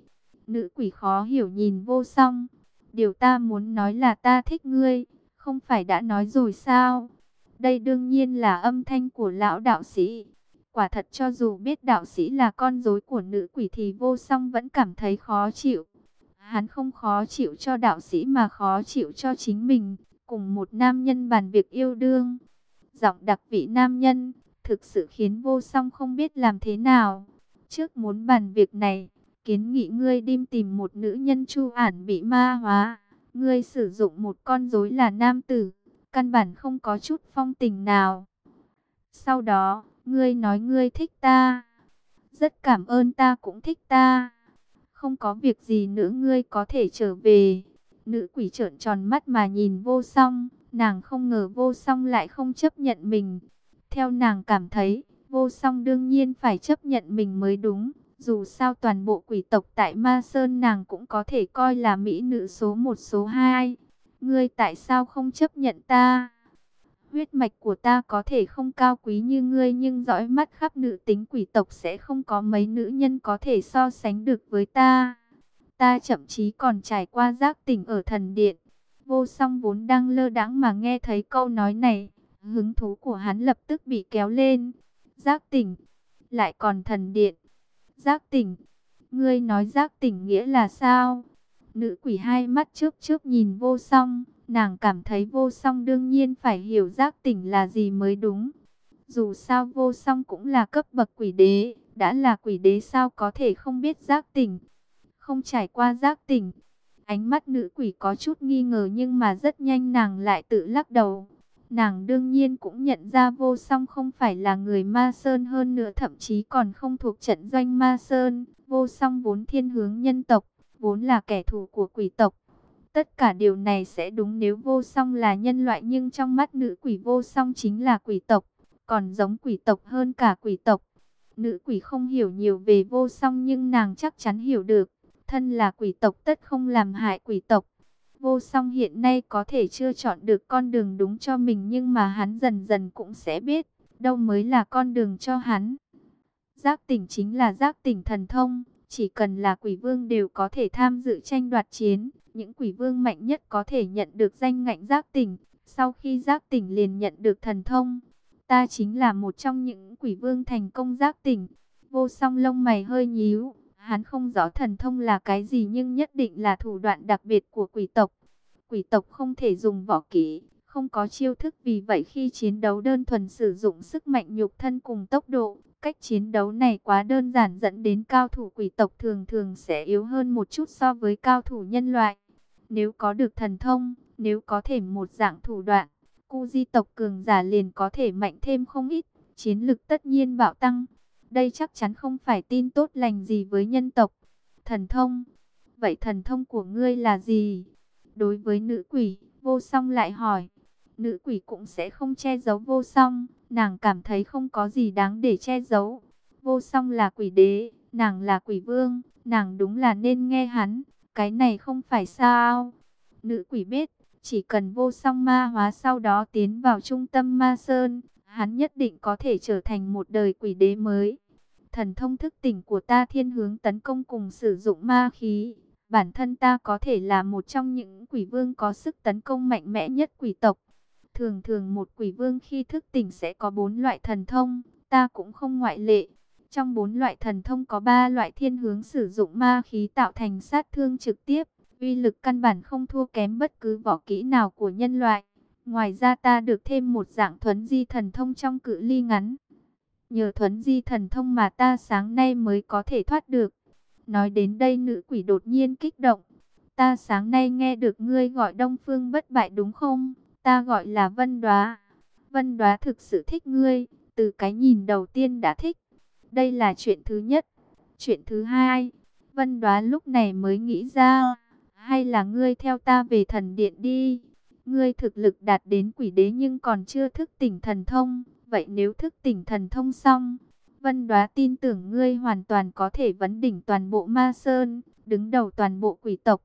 Nữ quỷ khó hiểu nhìn vô song. Điều ta muốn nói là ta thích ngươi, không phải đã nói rồi sao? Đây đương nhiên là âm thanh của lão đạo sĩ. Quả thật cho dù biết đạo sĩ là con rối của nữ quỷ thì vô song vẫn cảm thấy khó chịu. Hắn không khó chịu cho đạo sĩ mà khó chịu cho chính mình, cùng một nam nhân bàn việc yêu đương. Giọng đặc vị nam nhân, thực sự khiến vô song không biết làm thế nào. Trước muốn bàn việc này, kiến nghị ngươi đi tìm một nữ nhân chu ản bị ma hóa. Ngươi sử dụng một con rối là nam tử, căn bản không có chút phong tình nào. Sau đó, ngươi nói ngươi thích ta. Rất cảm ơn ta cũng thích ta. Không có việc gì nữa ngươi có thể trở về. Nữ quỷ trợn tròn mắt mà nhìn vô song. Nàng không ngờ vô song lại không chấp nhận mình. Theo nàng cảm thấy, vô song đương nhiên phải chấp nhận mình mới đúng. Dù sao toàn bộ quỷ tộc tại Ma Sơn nàng cũng có thể coi là mỹ nữ số 1 số 2. Ngươi tại sao không chấp nhận ta? Huyết mạch của ta có thể không cao quý như ngươi nhưng dõi mắt khắp nữ tính quỷ tộc sẽ không có mấy nữ nhân có thể so sánh được với ta. Ta chậm chí còn trải qua giác tỉnh ở thần điện. Vô song vốn đang lơ đãng mà nghe thấy câu nói này Hứng thú của hắn lập tức bị kéo lên. Giác tỉnh, lại còn thần điện. Giác tỉnh, ngươi nói giác tỉnh nghĩa là sao? Nữ quỷ hai mắt trước trước nhìn vô song, nàng cảm thấy vô song đương nhiên phải hiểu giác tỉnh là gì mới đúng. Dù sao vô song cũng là cấp bậc quỷ đế, Đã là quỷ đế sao có thể không biết giác tỉnh, không trải qua giác tỉnh. Ánh mắt nữ quỷ có chút nghi ngờ nhưng mà rất nhanh nàng lại tự lắc đầu. Nàng đương nhiên cũng nhận ra vô song không phải là người ma sơn hơn nữa thậm chí còn không thuộc trận doanh ma sơn. Vô song vốn thiên hướng nhân tộc, vốn là kẻ thù của quỷ tộc. Tất cả điều này sẽ đúng nếu vô song là nhân loại nhưng trong mắt nữ quỷ vô song chính là quỷ tộc, còn giống quỷ tộc hơn cả quỷ tộc. Nữ quỷ không hiểu nhiều về vô song nhưng nàng chắc chắn hiểu được, thân là quỷ tộc tất không làm hại quỷ tộc. Vô song hiện nay có thể chưa chọn được con đường đúng cho mình nhưng mà hắn dần dần cũng sẽ biết đâu mới là con đường cho hắn. Giác tỉnh chính là giác tỉnh thần thông, chỉ cần là quỷ vương đều có thể tham dự tranh đoạt chiến. Những quỷ vương mạnh nhất có thể nhận được danh ngạnh giác tỉnh, sau khi giác tỉnh liền nhận được thần thông. Ta chính là một trong những quỷ vương thành công giác tỉnh. Vô song lông mày hơi nhíu, hắn không rõ thần thông là cái gì nhưng nhất định là thủ đoạn đặc biệt của quỷ tộc. Quỷ tộc không thể dùng võ kỹ, không có chiêu thức vì vậy khi chiến đấu đơn thuần sử dụng sức mạnh nhục thân cùng tốc độ. Cách chiến đấu này quá đơn giản dẫn đến cao thủ quỷ tộc thường thường sẽ yếu hơn một chút so với cao thủ nhân loại. Nếu có được thần thông, nếu có thể một dạng thủ đoạn, cu di tộc cường giả liền có thể mạnh thêm không ít, chiến lực tất nhiên bạo tăng. Đây chắc chắn không phải tin tốt lành gì với nhân tộc. Thần thông, vậy thần thông của ngươi là gì? Đối với nữ quỷ, vô song lại hỏi. Nữ quỷ cũng sẽ không che giấu vô song, nàng cảm thấy không có gì đáng để che giấu. Vô song là quỷ đế, nàng là quỷ vương, nàng đúng là nên nghe hắn. Cái này không phải sao. Nữ quỷ biết, chỉ cần vô song ma hóa sau đó tiến vào trung tâm ma sơn, hắn nhất định có thể trở thành một đời quỷ đế mới. Thần thông thức tỉnh của ta thiên hướng tấn công cùng sử dụng ma khí. Bản thân ta có thể là một trong những quỷ vương có sức tấn công mạnh mẽ nhất quỷ tộc. Thường thường một quỷ vương khi thức tỉnh sẽ có bốn loại thần thông, ta cũng không ngoại lệ. Trong bốn loại thần thông có ba loại thiên hướng sử dụng ma khí tạo thành sát thương trực tiếp, uy lực căn bản không thua kém bất cứ võ kỹ nào của nhân loại. Ngoài ra ta được thêm một dạng thuấn di thần thông trong cự ly ngắn. Nhờ thuấn di thần thông mà ta sáng nay mới có thể thoát được. Nói đến đây nữ quỷ đột nhiên kích động. Ta sáng nay nghe được ngươi gọi Đông Phương bất bại đúng không? Ta gọi là Vân Đoá. Vân Đoá thực sự thích ngươi, từ cái nhìn đầu tiên đã thích. Đây là chuyện thứ nhất. Chuyện thứ hai, Vân Đoá lúc này mới nghĩ ra, hay là ngươi theo ta về thần điện đi. Ngươi thực lực đạt đến quỷ đế nhưng còn chưa thức tỉnh thần thông. Vậy nếu thức tỉnh thần thông xong, Vân Đoá tin tưởng ngươi hoàn toàn có thể vấn đỉnh toàn bộ ma sơn, đứng đầu toàn bộ quỷ tộc.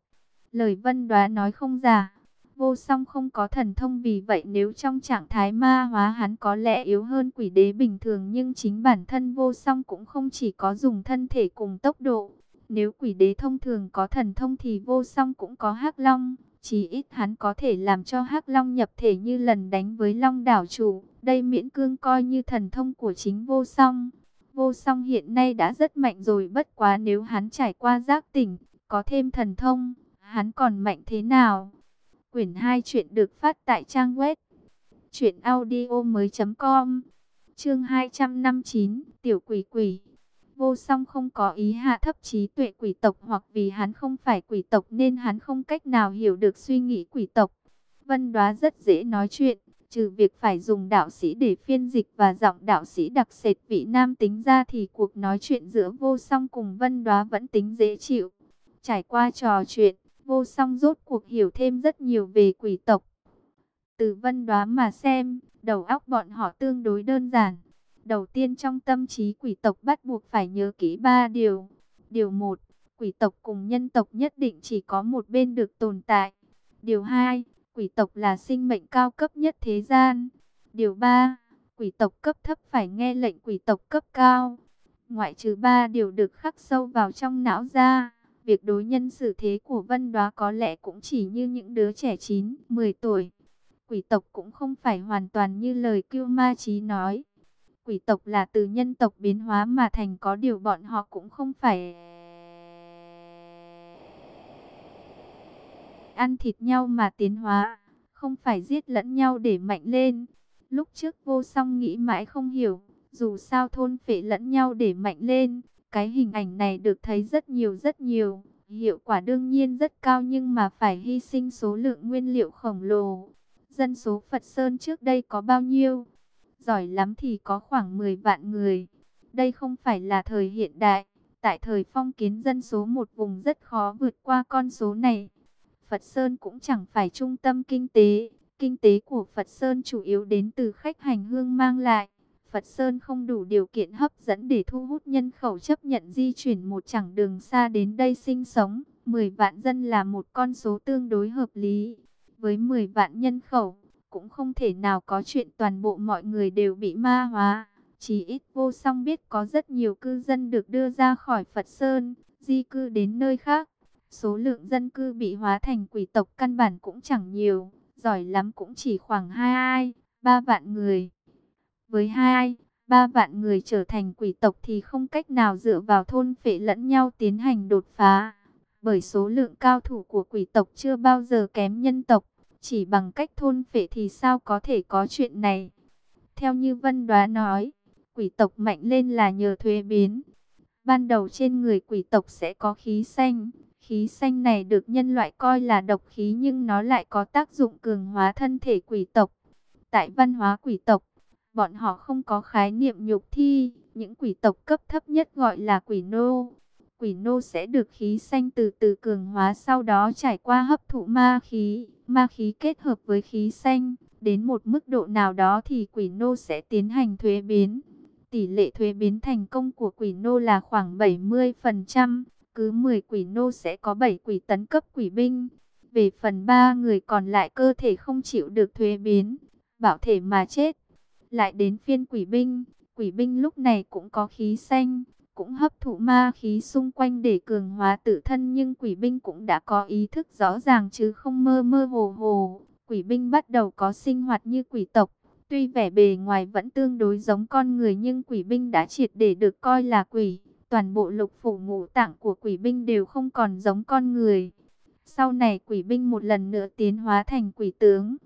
Lời Vân Đoá nói không giả. Vô song không có thần thông vì vậy nếu trong trạng thái ma hóa hắn có lẽ yếu hơn quỷ đế bình thường nhưng chính bản thân vô song cũng không chỉ có dùng thân thể cùng tốc độ. Nếu quỷ đế thông thường có thần thông thì vô song cũng có hắc long, chỉ ít hắn có thể làm cho hắc long nhập thể như lần đánh với long đảo chủ. Đây miễn cương coi như thần thông của chính vô song. Vô song hiện nay đã rất mạnh rồi bất quá nếu hắn trải qua giác tỉnh, có thêm thần thông, hắn còn mạnh thế nào? Quyển 2 chuyện được phát tại trang web truyện audio mới.com Chương 259, tiểu quỷ quỷ. Vô Song không có ý hạ thấp trí tuệ quỷ tộc hoặc vì hắn không phải quỷ tộc nên hắn không cách nào hiểu được suy nghĩ quỷ tộc. Vân Đoá rất dễ nói chuyện, trừ việc phải dùng đạo sĩ để phiên dịch và giọng đạo sĩ đặc sệt vị nam tính ra thì cuộc nói chuyện giữa Vô Song cùng Vân Đoá vẫn tính dễ chịu. Trải qua trò chuyện, Vô song rốt cuộc hiểu thêm rất nhiều về quỷ tộc. Từ vân đoá mà xem, đầu óc bọn họ tương đối đơn giản. Đầu tiên trong tâm trí quỷ tộc bắt buộc phải nhớ kỹ ba điều. Điều 1, quỷ tộc cùng nhân tộc nhất định chỉ có một bên được tồn tại. Điều 2, quỷ tộc là sinh mệnh cao cấp nhất thế gian. Điều 3, quỷ tộc cấp thấp phải nghe lệnh quỷ tộc cấp cao. Ngoại trừ ba điều được khắc sâu vào trong não ra, Việc đối nhân xử thế của Vân Đoá có lẽ cũng chỉ như những đứa trẻ 9, 10 tuổi. Quỷ tộc cũng không phải hoàn toàn như lời Kiêu Ma Chí nói. Quỷ tộc là từ nhân tộc biến hóa mà thành có điều bọn họ cũng không phải ăn thịt nhau mà tiến hóa, không phải giết lẫn nhau để mạnh lên. Lúc trước vô song nghĩ mãi không hiểu, Dù sao thôn phệ lẫn nhau để mạnh lên, cái hình ảnh này được thấy rất nhiều rất nhiều. Hiệu quả đương nhiên rất cao nhưng mà phải hy sinh số lượng nguyên liệu khổng lồ. Dân số Phật Sơn trước đây có bao nhiêu? Giỏi lắm thì có khoảng 10 vạn người. Đây không phải là thời hiện đại. Tại thời phong kiến dân số một vùng rất khó vượt qua con số này. Phật Sơn cũng chẳng phải trung tâm kinh tế. Kinh tế của Phật Sơn chủ yếu đến từ khách hành hương mang lại. Phật Sơn không đủ điều kiện hấp dẫn để thu hút nhân khẩu chấp nhận di chuyển một chặng đường xa đến đây sinh sống. 10 vạn dân là một con số tương đối hợp lý. Với 10 vạn nhân khẩu, cũng không thể nào có chuyện toàn bộ mọi người đều bị ma hóa. Chỉ ít vô song biết có rất nhiều cư dân được đưa ra khỏi Phật Sơn, di cư đến nơi khác. Số lượng dân cư bị hóa thành quỷ tộc căn bản cũng chẳng nhiều, giỏi lắm cũng chỉ khoảng 2, 3 vạn người. Với 2, 3 vạn người trở thành quỷ tộc thì không cách nào dựa vào thôn phệ lẫn nhau tiến hành đột phá. Bởi số lượng cao thủ của quỷ tộc chưa bao giờ kém nhân tộc, chỉ bằng cách thôn phệ thì sao có thể có chuyện này. Theo như Vân Đoá nói, quỷ tộc mạnh lên là nhờ thuế biến. Ban đầu trên người quỷ tộc sẽ có khí xanh. Khí xanh này được nhân loại coi là độc khí nhưng nó lại có tác dụng cường hóa thân thể quỷ tộc. Tại văn hóa quỷ tộc, bọn họ không có khái niệm nhục thi. Những quỷ tộc cấp thấp nhất gọi là quỷ nô. Quỷ nô sẽ được khí xanh từ từ cường hóa sau đó trải qua hấp thụ ma khí. Ma khí kết hợp với khí xanh. Đến một mức độ nào đó thì quỷ nô sẽ tiến hành thuế biến Tỷ lệ thuế biến thành công của quỷ nô là khoảng 70%, cứ 10 quỷ nô sẽ có 7 quỷ tấn cấp quỷ binh. Về phần 3 người còn lại cơ thể không chịu được thuế biến, bảo thể mà chết. Lại đến phiên quỷ binh, quỷ binh lúc này cũng có khí xanh, cũng hấp thụ ma khí xung quanh để cường hóa tự thân nhưng quỷ binh cũng đã có ý thức rõ ràng chứ không mơ mơ hồ hồ. Quỷ binh bắt đầu có sinh hoạt như quỷ tộc, Tuy vẻ bề ngoài vẫn tương đối giống con người nhưng quỷ binh đã triệt để được coi là quỷ. Toàn bộ lục phủ ngũ tạng của quỷ binh đều không còn giống con người. Sau này quỷ binh một lần nữa tiến hóa thành quỷ tướng.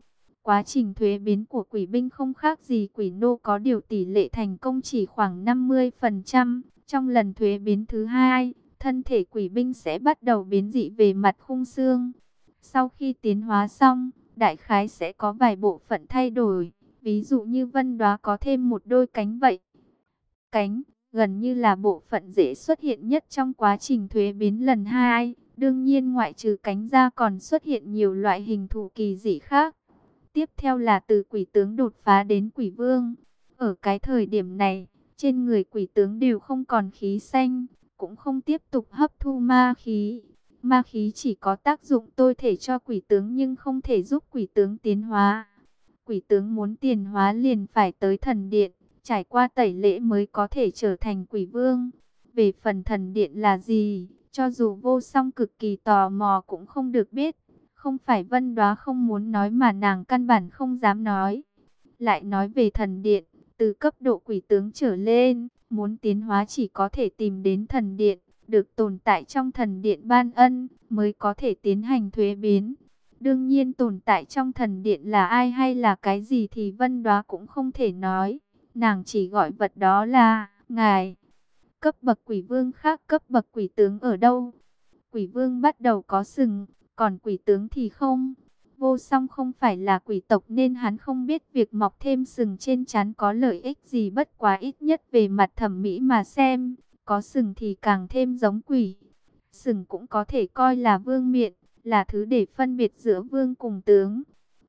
Quá trình thuế biến của quỷ binh không khác gì quỷ nô có điều tỷ lệ thành công chỉ khoảng 50%. Trong lần thuế biến thứ hai, thân thể quỷ binh sẽ bắt đầu biến dị về mặt khung xương. Sau khi tiến hóa xong, đại khái sẽ có vài bộ phận thay đổi. Ví dụ như vân đoá có thêm một đôi cánh vậy. Cánh, gần như là bộ phận dễ xuất hiện nhất trong quá trình thuế biến lần hai. Đương nhiên ngoại trừ cánh ra còn xuất hiện nhiều loại hình thù kỳ dị khác. Tiếp theo là từ quỷ tướng đột phá đến quỷ vương. Ở cái thời điểm này, trên người quỷ tướng đều không còn khí xanh, cũng không tiếp tục hấp thu ma khí. Ma khí chỉ có tác dụng tôi thể cho quỷ tướng nhưng không thể giúp quỷ tướng tiến hóa quỷ tướng muốn tiền hóa liền phải tới thần điện, trải qua tẩy lễ mới có thể trở thành quỷ vương. Về phần thần điện là gì, cho dù vô song cực kỳ tò mò cũng không được biết. Không phải vân đoá không muốn nói mà nàng căn bản không dám nói. Lại nói về thần điện, từ cấp độ quỷ tướng trở lên, muốn tiến hóa chỉ có thể tìm đến thần điện, được tồn tại trong thần điện ban ân, mới có thể tiến hành thuế biến. Đương nhiên tồn tại trong thần điện là ai hay là cái gì thì vân đoá cũng không thể nói. Nàng chỉ gọi vật đó là ngài. Cấp bậc quỷ vương khác cấp bậc quỷ tướng ở đâu? Quỷ vương bắt đầu có sừng, còn quỷ tướng thì không. Vô song không phải là quỷ tộc nên hắn không biết việc mọc thêm sừng trên chán có lợi ích gì bất quá ít nhất về mặt thẩm mỹ mà xem. Có sừng thì càng thêm giống quỷ. Sừng cũng có thể coi là vương miện, là thứ để phân biệt giữa vương cùng tướng.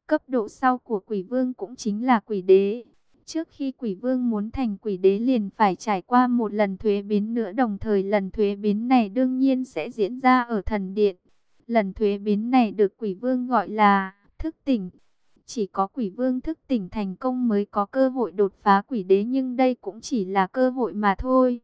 Cấp độ sau của quỷ vương cũng chính là quỷ đế. Trước khi quỷ vương muốn thành quỷ đế liền phải trải qua một lần thuế biến nữa, đồng thời lần thuế biến này đương nhiên sẽ diễn ra ở thần điện. Lần thuế biến này được quỷ vương gọi là thức tỉnh. Chỉ có quỷ vương thức tỉnh thành công mới có cơ hội đột phá quỷ đế nhưng đây cũng chỉ là cơ hội mà thôi.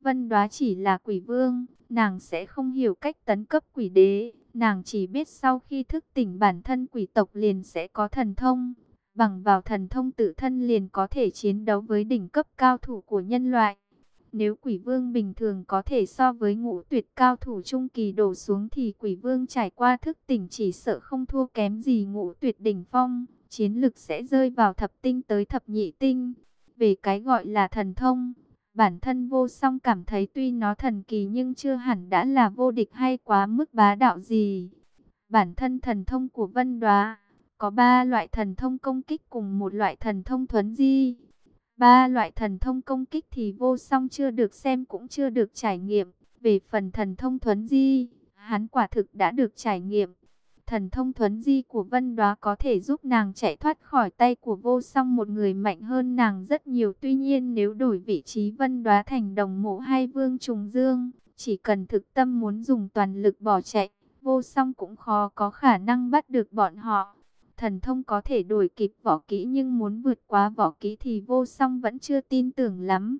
Vân đoá chỉ là quỷ vương, nàng sẽ không hiểu cách tấn cấp quỷ đế. Nàng chỉ biết sau khi thức tỉnh bản thân quỷ tộc liền sẽ có thần thông. Bằng vào thần thông tự thân liền có thể chiến đấu với đỉnh cấp cao thủ của nhân loại. Nếu quỷ vương bình thường có thể so với ngũ tuyệt cao thủ trung kỳ đổ xuống thì quỷ vương trải qua thức tỉnh chỉ sợ không thua kém gì ngũ tuyệt đỉnh phong. Chiến lực sẽ rơi vào thập tinh tới thập nhị tinh. Về cái gọi là thần thông, bản thân vô song cảm thấy tuy nó thần kỳ nhưng chưa hẳn đã là vô địch hay quá mức bá đạo gì. Bản thân thần thông của Vân Đoá có ba loại thần thông công kích cùng một loại thần thông thuấn di. Ba loại thần thông công kích thì vô song chưa được xem cũng chưa được trải nghiệm. Về phần thần thông thuấn di, hắn quả thực đã được trải nghiệm. Thần thông thuấn di của Vân Đoá có thể giúp nàng chạy thoát khỏi tay của vô song một người mạnh hơn nàng rất nhiều. Tuy nhiên nếu đổi vị trí Vân Đoá thành đồng mộ hay vương trùng dương, chỉ cần thực tâm muốn dùng toàn lực bỏ chạy, vô song cũng khó có khả năng bắt được bọn họ. Thần thông có thể đổi kịp võ kỹ nhưng muốn vượt qua võ kỹ thì vô song vẫn chưa tin tưởng lắm.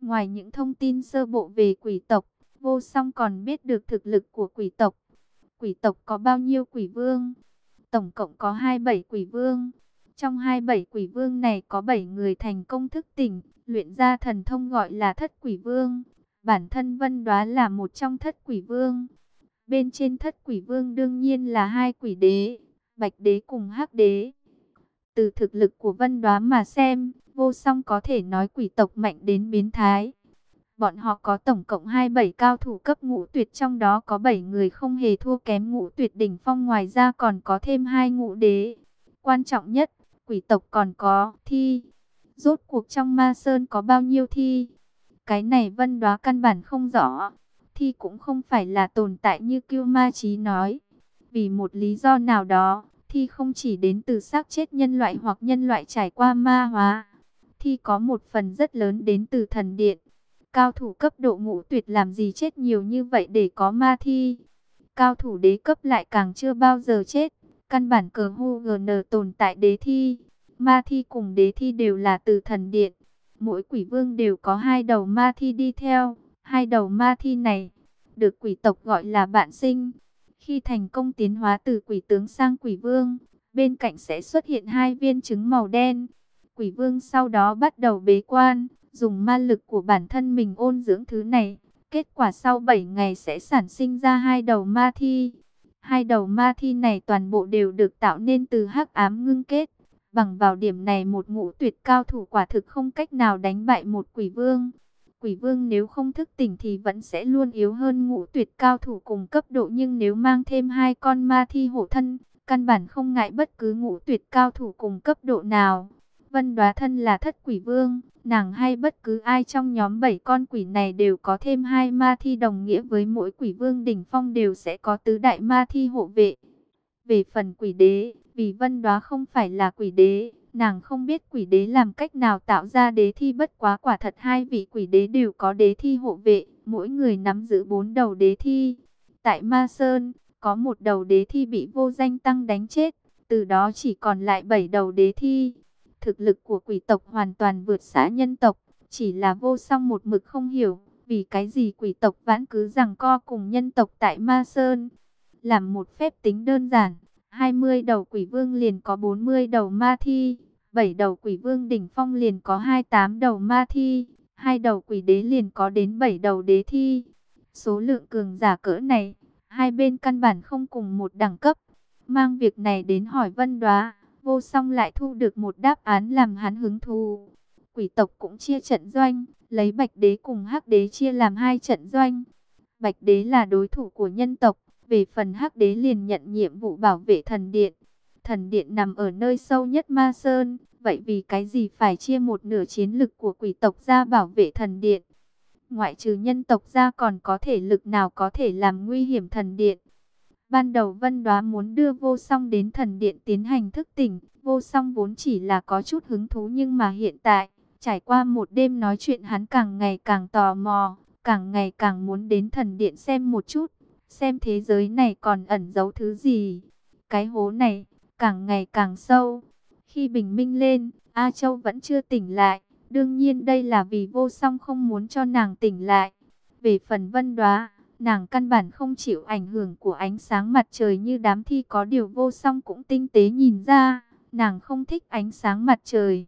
Ngoài những thông tin sơ bộ về quỷ tộc, vô song còn biết được thực lực của quỷ tộc. Quỷ tộc có bao nhiêu quỷ vương? Tổng cộng có 27 quỷ vương. Trong 27 quỷ vương này có 7 người thành công thức tỉnh, luyện ra thần thông gọi là thất quỷ vương. Bản thân Vân Đoá là một trong thất quỷ vương. Bên trên thất quỷ vương đương nhiên là hai quỷ đế, bạch đế cùng hắc đế. Từ thực lực của Vân Đoá mà xem, vô song có thể nói quỷ tộc mạnh đến biến thái. Bọn họ có tổng cộng 27 cao thủ cấp ngũ tuyệt trong đó có 7 người không hề thua kém ngũ tuyệt đỉnh phong ngoài ra còn có thêm hai ngũ đế. Quan trọng nhất, quỷ tộc còn có thi. Rốt cuộc trong ma sơn có bao nhiêu thi? Cái này vân đoá căn bản không rõ. Thi cũng không phải là tồn tại như kiêu ma trí nói. Vì một lý do nào đó, thi không chỉ đến từ xác chết nhân loại hoặc nhân loại trải qua ma hóa. Thi có một phần rất lớn đến từ thần điện. Cao thủ cấp độ ngũ tuyệt làm gì chết nhiều như vậy để có ma thi. Cao thủ đế cấp lại càng chưa bao giờ chết. Căn bản cờ hô GN tồn tại đế thi. Ma thi cùng đế thi đều là từ thần điện. Mỗi quỷ vương đều có hai đầu ma thi đi theo. Hai đầu ma thi này được quỷ tộc gọi là bạn sinh. Khi thành công tiến hóa từ quỷ tướng sang quỷ vương, bên cạnh sẽ xuất hiện hai viên trứng màu đen. Quỷ vương sau đó bắt đầu bế quan, dùng ma lực của bản thân mình ôn dưỡng thứ này. Kết quả sau 7 ngày sẽ sản sinh ra hai đầu ma thi. Hai đầu ma thi này toàn bộ đều được tạo nên từ hắc ám ngưng kết. Bằng vào điểm này một ngũ tuyệt cao thủ quả thực không cách nào đánh bại một quỷ vương. Quỷ vương nếu không thức tỉnh thì vẫn sẽ luôn yếu hơn ngũ tuyệt cao thủ cùng cấp độ nhưng nếu mang thêm hai con ma thi hộ thân, căn bản không ngại bất cứ ngũ tuyệt cao thủ cùng cấp độ nào. Vân đoá thân là thất quỷ vương, nàng hay bất cứ ai trong nhóm bảy con quỷ này đều có thêm hai ma thi đồng nghĩa với mỗi quỷ vương đỉnh phong đều sẽ có tứ đại ma thi hộ vệ. Về phần quỷ đế, vì vân đoá không phải là quỷ đế, nàng không biết quỷ đế làm cách nào tạo ra đế thi bất quá quả thật hai vị quỷ đế đều có đế thi hộ vệ, mỗi người nắm giữ bốn đầu đế thi. Tại Ma Sơn, có một đầu đế thi bị vô danh tăng đánh chết, từ đó chỉ còn lại bảy đầu đế thi. Thực lực của quỷ tộc hoàn toàn vượt xã nhân tộc, chỉ là vô song một mực không hiểu, vì cái gì quỷ tộc vẫn cứ rằng co cùng nhân tộc tại Ma Sơn. Làm một phép tính đơn giản, 20 đầu quỷ vương liền có 40 đầu ma thi, bảy đầu quỷ vương đỉnh phong liền có 28 đầu ma thi, hai đầu quỷ đế liền có đến bảy đầu đế thi. Số lượng cường giả cỡ này, hai bên căn bản không cùng một đẳng cấp. Mang việc này đến hỏi vân đoá, vô song lại thu được một đáp án làm hắn hứng thú. Quỷ tộc cũng chia trận doanh, lấy bạch đế cùng hắc đế chia làm hai trận doanh. Bạch đế là đối thủ của nhân tộc, về phần hắc đế liền nhận nhiệm vụ bảo vệ thần điện. Thần điện nằm ở nơi sâu nhất ma sơn, vậy vì cái gì phải chia một nửa chiến lực của quỷ tộc ra bảo vệ thần điện? Ngoại trừ nhân tộc ra còn có thể lực nào có thể làm nguy hiểm thần điện? Ban đầu Vân Đoá muốn đưa vô song đến thần điện tiến hành thức tỉnh, vô song vốn chỉ là có chút hứng thú nhưng mà hiện tại, trải qua một đêm nói chuyện hắn càng ngày càng tò mò, càng ngày càng muốn đến thần điện xem một chút, xem thế giới này còn ẩn giấu thứ gì. Cái hố này, càng ngày càng sâu. Khi bình minh lên, A Châu vẫn chưa tỉnh lại, đương nhiên đây là vì vô song không muốn cho nàng tỉnh lại. Về phần vân đoá, Nàng căn bản không chịu ảnh hưởng của ánh sáng mặt trời như đám thi có điều vô song cũng tinh tế nhìn ra. Nàng không thích ánh sáng mặt trời.